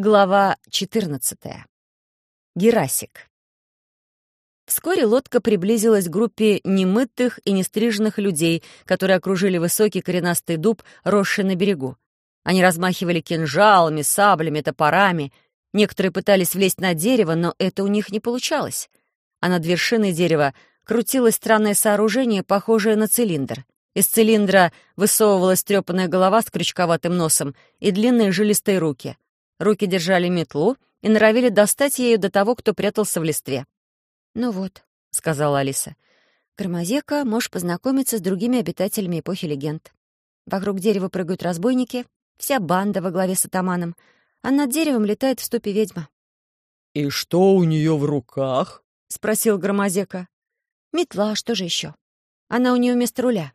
Глава 14. Герасик. Вскоре лодка приблизилась к группе немытых и нестриженных людей, которые окружили высокий коренастый дуб, росший на берегу. Они размахивали кинжалами, саблями, топорами. Некоторые пытались влезть на дерево, но это у них не получалось. А над вершиной дерева крутилось странное сооружение, похожее на цилиндр. Из цилиндра высовывалась трепанная голова с крючковатым носом и длинные жилистые руки — Руки держали метлу и норовили достать ею до того, кто прятался в листве. «Ну вот», — сказала Алиса, — «Громозека, можешь познакомиться с другими обитателями эпохи легенд. Вокруг дерева прыгают разбойники, вся банда во главе с атаманом, а над деревом летает в ступе ведьма». «И что у нее в руках?» — спросил Громозека. «Метла, что же еще? Она у нее вместо руля».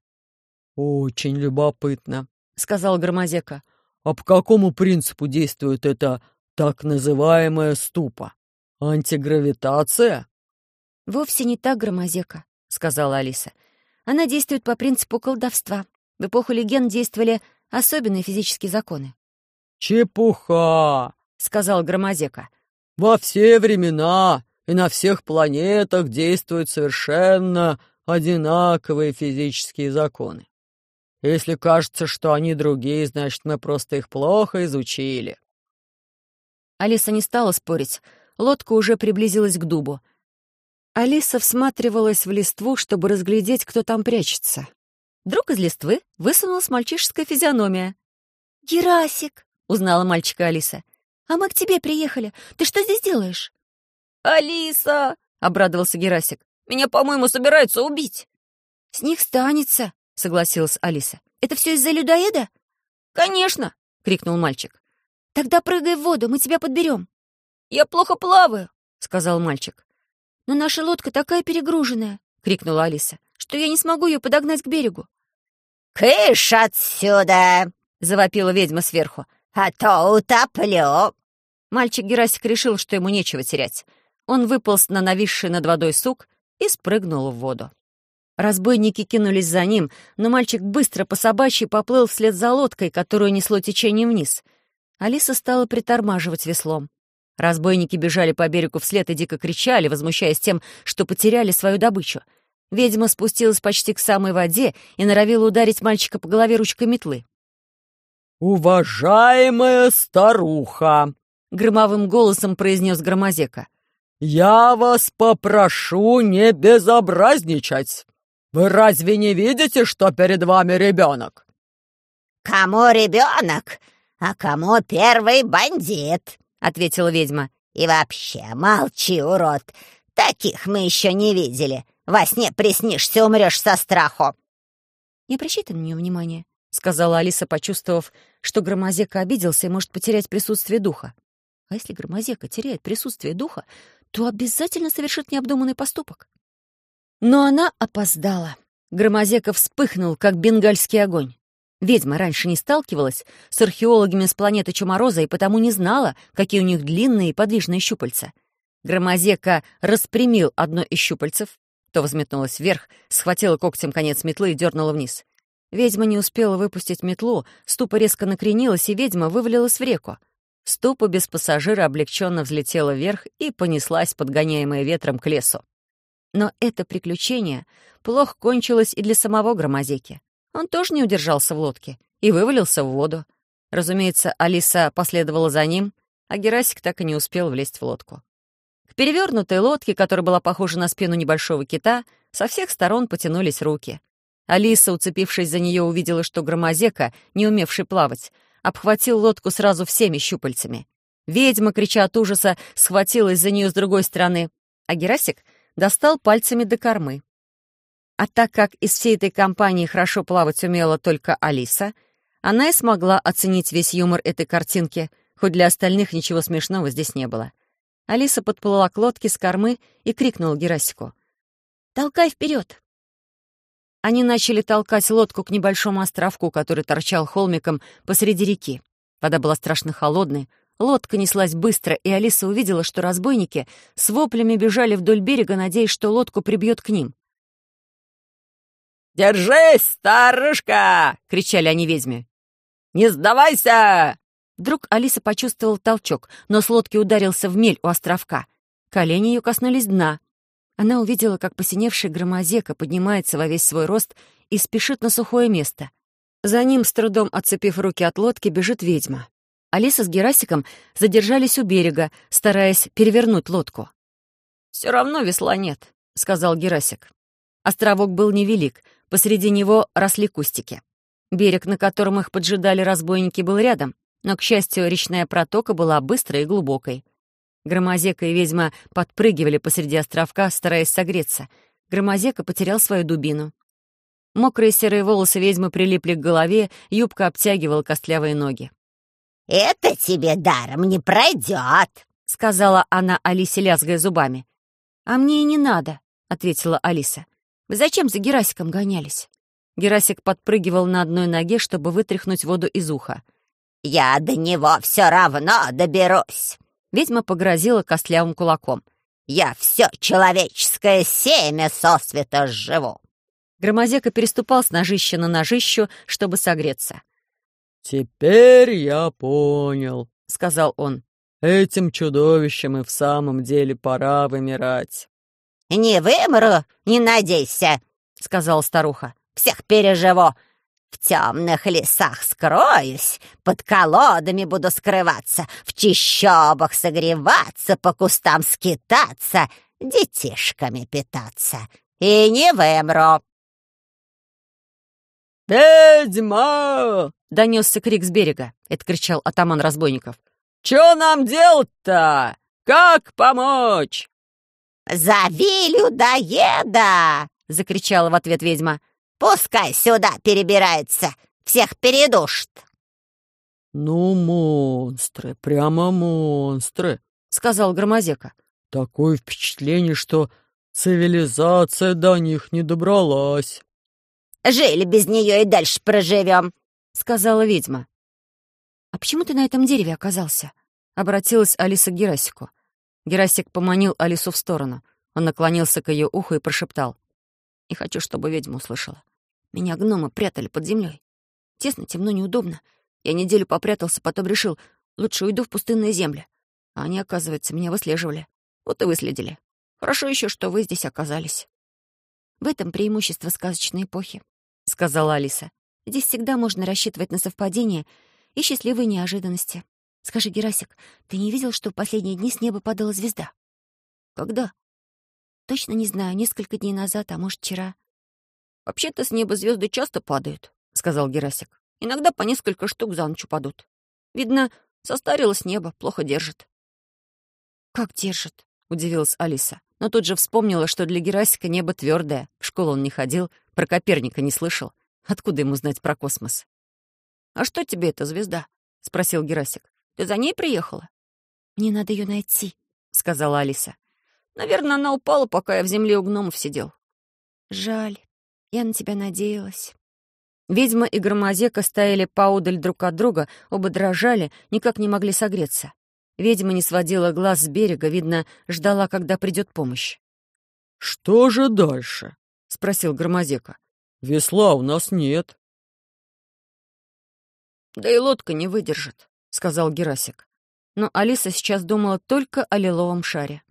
«Очень любопытно», — сказал Громозека. А по какому принципу действует эта так называемая ступа? Антигравитация? Вовсе не так, Громозека, сказала Алиса. Она действует по принципу колдовства. В эпоху легенд действовали особенные физические законы. «Чепуха!» — сказал Громозека. «Во все времена и на всех планетах действуют совершенно одинаковые физические законы. Если кажется, что они другие, значит, мы просто их плохо изучили». Алиса не стала спорить. Лодка уже приблизилась к дубу. Алиса всматривалась в листву, чтобы разглядеть, кто там прячется. Вдруг из листвы высунулась мальчишеская физиономия. «Герасик!» — узнала мальчика Алиса. «А мы к тебе приехали. Ты что здесь делаешь?» «Алиса!» — обрадовался Герасик. «Меня, по-моему, собираются убить». «С них станется», — согласилась Алиса. «Это все из-за людоеда?» «Конечно!» — крикнул мальчик. «Тогда прыгай в воду, мы тебя подберем». «Я плохо плаваю», — сказал мальчик. «Но наша лодка такая перегруженная», — крикнула Алиса, «что я не смогу ее подогнать к берегу». «Кыш отсюда!» — завопила ведьма сверху. «А то утоплю!» Мальчик Герасик решил, что ему нечего терять. Он выполз на нависший над водой сук и спрыгнул в воду. Разбойники кинулись за ним, но мальчик быстро по собачьи поплыл вслед за лодкой, которую несло течением вниз. Алиса стала притормаживать веслом. Разбойники бежали по берегу вслед и дико кричали, возмущаясь тем, что потеряли свою добычу. Ведьма спустилась почти к самой воде и норовила ударить мальчика по голове ручкой метлы. «Уважаемая старуха!» — громовым голосом произнес Громозека. «Я вас попрошу не безобразничать. Вы разве не видите, что перед вами ребенок?» «Кому ребенок, а кому первый бандит?» — ответила ведьма. «И вообще, молчи, урод. Таких мы еще не видели. Во сне приснишься, умрешь со страху». «Не обращай на нее внимания», — сказала Алиса, почувствовав, что Громозека обиделся и может потерять присутствие духа. А если Громозека теряет присутствие духа, то обязательно совершит необдуманный поступок. Но она опоздала. Громозека вспыхнул, как бенгальский огонь. Ведьма раньше не сталкивалась с археологами с планеты Чумороза и потому не знала, какие у них длинные и подвижные щупальца. Громозека распрямил одно из щупальцев, то взметнулось вверх, схватила когтем конец метлы и дернула вниз. Ведьма не успела выпустить метлу, ступа резко накренилась, и ведьма вывалилась в реку. Ступа без пассажира облегченно взлетела вверх и понеслась, подгоняемая ветром, к лесу. Но это приключение плохо кончилось и для самого Громозеки. Он тоже не удержался в лодке и вывалился в воду. Разумеется, Алиса последовала за ним, а Герасик так и не успел влезть в лодку. К перевернутой лодке, которая была похожа на спину небольшого кита, со всех сторон потянулись руки. Алиса, уцепившись за нее, увидела, что Громозека, не умевший плавать, обхватил лодку сразу всеми щупальцами. Ведьма, крича от ужаса, схватилась за нее с другой стороны, а Герасик достал пальцами до кормы. А так как из всей этой компании хорошо плавать умела только Алиса, она и смогла оценить весь юмор этой картинки, хоть для остальных ничего смешного здесь не было. Алиса подплыла к лодке с кормы и крикнула Герасику. «Толкай вперед!» Они начали толкать лодку к небольшому островку, который торчал холмиком посреди реки. Вода была страшно холодной, Лодка неслась быстро, и Алиса увидела, что разбойники с воплями бежали вдоль берега, надеясь, что лодку прибьет к ним. «Держись, старушка!» — кричали они ведьме. «Не сдавайся! Вдруг Алиса почувствовала толчок, но с лодки ударился в мель у островка. Колени ее коснулись дна. Она увидела, как посиневший громозека поднимается во весь свой рост и спешит на сухое место. За ним, с трудом отцепив руки от лодки, бежит ведьма. Алиса с Герасиком задержались у берега, стараясь перевернуть лодку. «Все равно весла нет», — сказал Герасик. Островок был невелик, посреди него росли кустики. Берег, на котором их поджидали разбойники, был рядом, но, к счастью, речная протока была быстрой и глубокой. Громозека и ведьма подпрыгивали посреди островка, стараясь согреться. Громозека потерял свою дубину. Мокрые серые волосы ведьмы прилипли к голове, юбка обтягивала костлявые ноги. «Это тебе даром не пройдет», — сказала она Алисе, лязгая зубами. «А мне и не надо», — ответила Алиса. «Вы зачем за Герасиком гонялись?» Герасик подпрыгивал на одной ноге, чтобы вытряхнуть воду из уха. «Я до него все равно доберусь!» Ведьма погрозила костлявым кулаком. «Я все человеческое семя сосвета сживу!» Громозека переступал с ножища на ножищу, чтобы согреться. «Теперь я понял», — сказал он. «Этим чудовищам и в самом деле пора вымирать». «Не вымру, не надейся», — сказала старуха всех переживу. В темных лесах скроюсь, под колодами буду скрываться, в чищобах согреваться, по кустам скитаться, детишками питаться. И не вымру. «Ведьма!» — донесся крик с берега. Это кричал атаман разбойников. «Чё нам делать-то? Как помочь?» «Зови людоеда!» — закричала в ответ ведьма. Пускай сюда перебирается, всех передушит!» «Ну, монстры, прямо монстры», — сказал Громозека. «Такое впечатление, что цивилизация до них не добралась». «Жили без нее и дальше проживем», — сказала ведьма. «А почему ты на этом дереве оказался?» — обратилась Алиса к Герасику. Герасик поманил Алису в сторону. Он наклонился к ее уху и прошептал. «Не хочу, чтобы ведьма услышала. Меня гномы прятали под землей. Тесно, темно, неудобно. Я неделю попрятался, потом решил, лучше уйду в пустынные земли. А они, оказывается, меня выслеживали. Вот и выследили. Хорошо еще, что вы здесь оказались. В этом преимущество сказочной эпохи, — сказала Алиса. Здесь всегда можно рассчитывать на совпадения и счастливые неожиданности. Скажи, Герасик, ты не видел, что в последние дни с неба падала звезда? Когда? Точно не знаю, несколько дней назад, а может, вчера. «Вообще-то с неба звезды часто падают», — сказал Герасик. «Иногда по несколько штук за ночь упадут. Видно, состарилось небо, плохо держит». «Как держит?» — удивилась Алиса. Но тут же вспомнила, что для Герасика небо твердое. В школу он не ходил, про Коперника не слышал. Откуда ему знать про космос? «А что тебе эта звезда?» — спросил Герасик. «Ты за ней приехала?» «Мне надо ее найти», — сказала Алиса. «Наверное, она упала, пока я в земле у гномов сидел». «Жаль», я на тебя надеялась». Ведьма и Громозека стояли поодаль друг от друга, оба дрожали, никак не могли согреться. Ведьма не сводила глаз с берега, видно, ждала, когда придет помощь. «Что же дальше?» — спросил Громозека. «Весла у нас нет». «Да и лодка не выдержит», — сказал Герасик. Но Алиса сейчас думала только о лиловом шаре.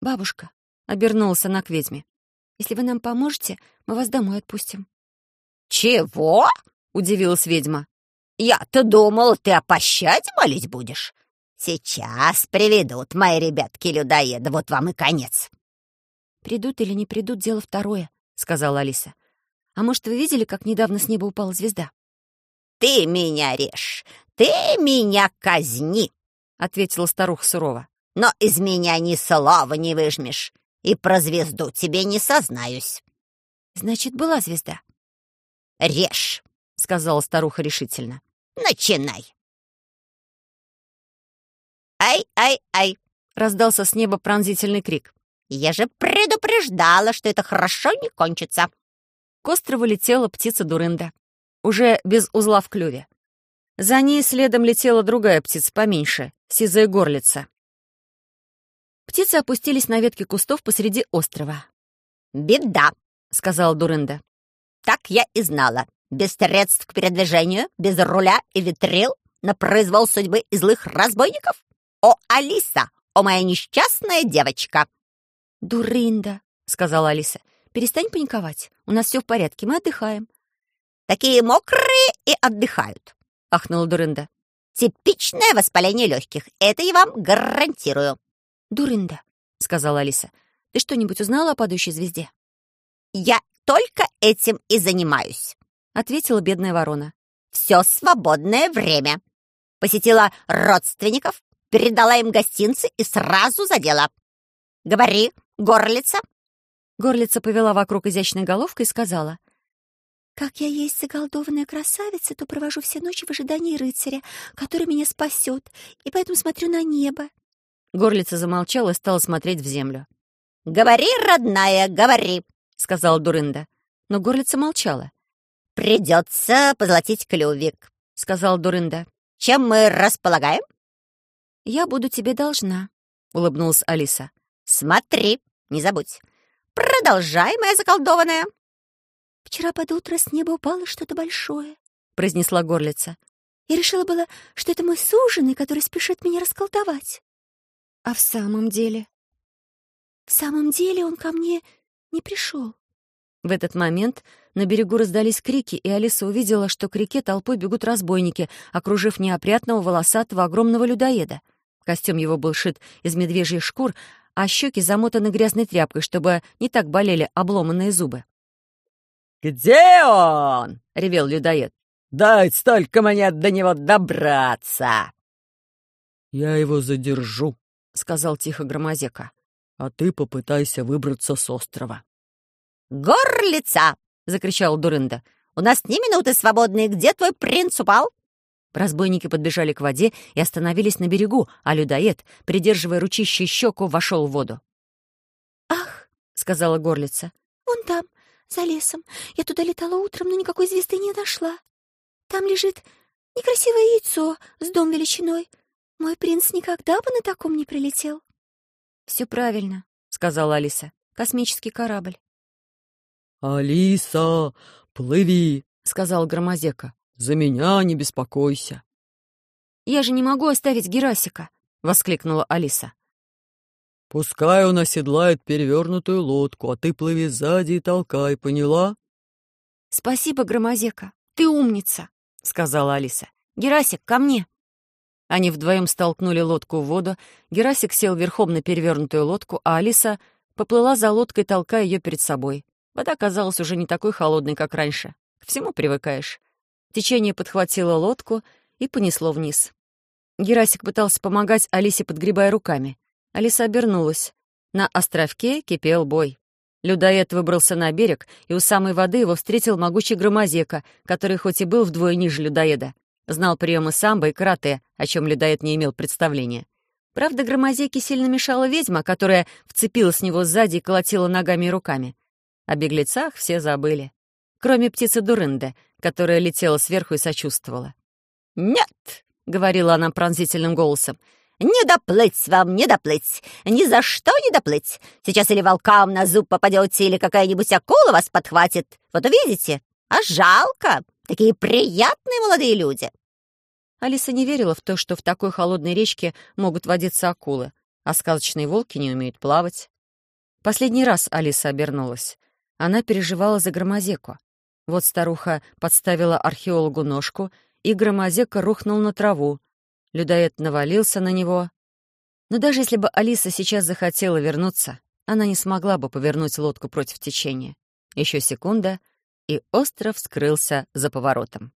«Бабушка», — обернулась она к ведьме, если вы нам поможете, мы вас домой отпустим». «Чего?» — удивилась ведьма. «Я-то думал, ты о пощаде молить будешь. Сейчас приведут мои ребятки-людоеды, вот вам и конец». «Придут или не придут, дело второе», — сказала Алиса. «А может, вы видели, как недавно с неба упала звезда?» «Ты меня режь, ты меня казни», — ответила старуха сурово. «Но из меня ни слова не выжмешь и про звезду тебе не сознаюсь». «Значит, была звезда?» «Режь», — сказала старуха решительно. «Начинай». «Ай-ай-ай!» — раздался с неба пронзительный крик. «Я же предупреждала, что это хорошо не кончится!» К острову летела птица Дурында, уже без узла в клюве. За ней следом летела другая птица поменьше, сизая горлица. Птицы опустились на ветки кустов посреди острова. «Беда», — сказала Дурында. «Так я и знала. Без средств к передвижению, без руля и ветрил на произвол судьбы и злых разбойников? О, Алиса, о, моя несчастная девочка!» «Дурында», — сказала Алиса. «Перестань паниковать. У нас все в порядке, мы отдыхаем». «Такие мокрые и отдыхают», — ахнула Дурында. «Типичное воспаление легких. Это я вам гарантирую». «Дурында», — сказала Алиса. «Ты что-нибудь узнала о падающей звезде?» «Я только этим и занимаюсь», — ответила бедная ворона. «Все свободное время. Посетила родственников, передала им гостинцы и сразу за дело. Говори, горлица». Горлица повела вокруг изящной головкой и сказала. «Как я есть заколдованная красавица, то провожу все ночи в ожидании рыцаря, который меня спасет, и поэтому смотрю на небо». Горлица замолчала и стала смотреть в землю. «Говори, родная, говори», — сказала Дурында. Но горлица молчала. «Придется позолотить клювик», — сказал Дурында. «Чем мы располагаем?» «Я буду тебе должна», — улыбнулась Алиса. «Смотри, не забудь. Продолжай, моя заколдованная». «Вчера под утро с неба упало что-то большое», — произнесла горлица. «Я решила было, что это мой суженый, который спешит меня расколдовать. А в самом деле...» «В самом деле он ко мне не пришел». В этот момент на берегу раздались крики, и Алиса увидела, что к реке толпой бегут разбойники, окружив неопрятного волосатого огромного людоеда. Костюм его был шит из медвежьих шкур, а щеки замотаны грязной тряпкой, чтобы не так болели обломанные зубы. «Где он?» — ревел людоед. «Дайте только мне до него добраться!» «Я его задержу», — сказал тихо Громозека. «А ты попытайся выбраться с острова». «Горлица!» — закричал Дурында. «У нас ни минуты свободные. Где твой принц упал?» Разбойники подбежали к воде и остановились на берегу, а людоед, придерживая ручище щеку, вошел в воду. «Ах!» — сказала горлица. «Вон там, за лесом. Я туда летала утром, но никакой звезды не нашла. Там лежит некрасивое яйцо с дом величиной. Мой принц никогда бы на таком не прилетел». «Все правильно», — сказала Алиса. «Космический корабль». «Алиса, плыви», — сказал Громозека. За меня не беспокойся. «Я же не могу оставить Герасика!» — воскликнула Алиса. «Пускай он оседлает перевернутую лодку, а ты плыви сзади и толкай, поняла?» «Спасибо, Громозека, ты умница!» — сказала Алиса. «Герасик, ко мне!» Они вдвоем столкнули лодку в воду, Герасик сел верхом на перевернутую лодку, а Алиса поплыла за лодкой, толкая ее перед собой. Вода казалась уже не такой холодной, как раньше. К всему привыкаешь. Течение подхватило лодку и понесло вниз. Герасик пытался помогать Алисе, подгребая руками. Алиса обернулась. На островке кипел бой. Людоед выбрался на берег, и у самой воды его встретил могучий громозека, который хоть и был вдвое ниже людоеда, знал приемы самбо и карате, о чем людоед не имел представления. Правда, громозеке сильно мешала ведьма, которая вцепилась в него сзади и колотила ногами и руками. О беглецах все забыли. Кроме птицы Дурынды, которая летела сверху и сочувствовала. «Нет!» — говорила она пронзительным голосом. «Не доплыть вам, не доплыть! Ни за что не доплыть! Сейчас или волкам на зуб попадете, или какая-нибудь акула вас подхватит. Вот увидите! А жалко! Такие приятные молодые люди!» Алиса не верила в то, что в такой холодной речке могут водиться акулы, а сказочные волки не умеют плавать. Последний раз Алиса обернулась. Она переживала за громозеку. Вот старуха подставила археологу ножку, и громозека рухнул на траву. Людоед навалился на него. Но даже если бы Алиса сейчас захотела вернуться, она не смогла бы повернуть лодку против течения. Еще секунда, и остров скрылся за поворотом.